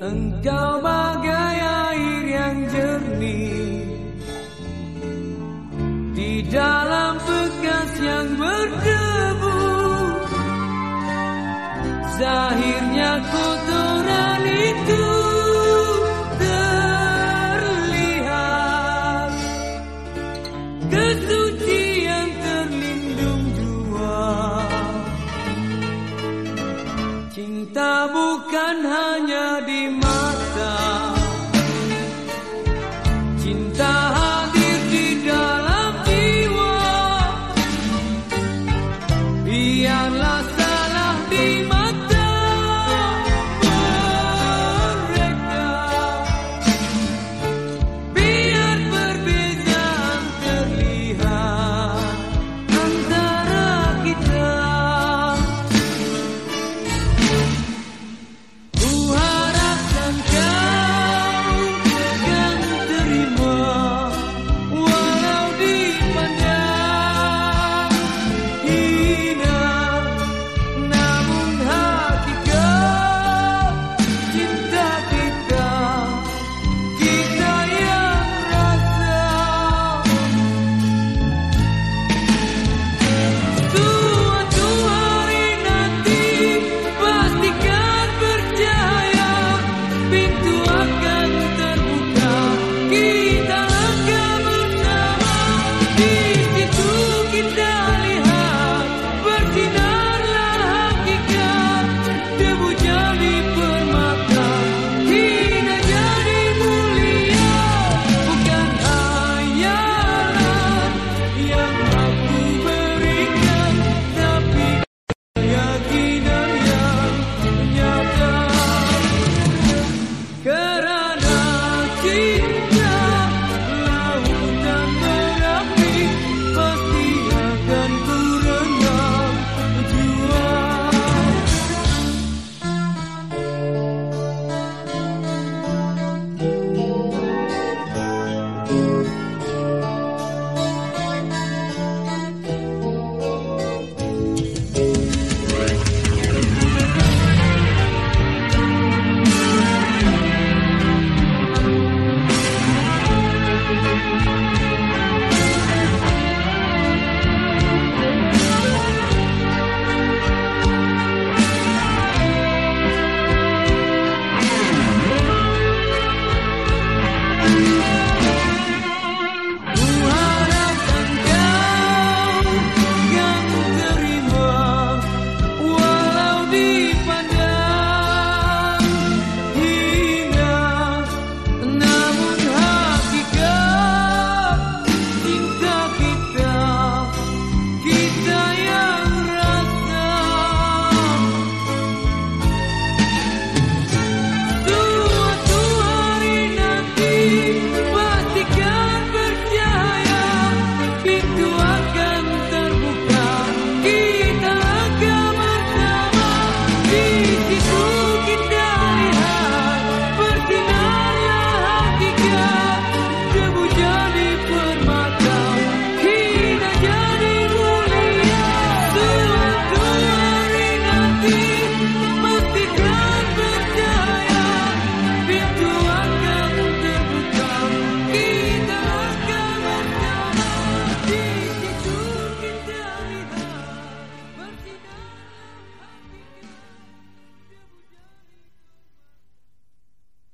Engkau bagai air yang jernih Di dalam bekas yang berdebu Zahirnya kutu. Cinta bukan hanya di mata.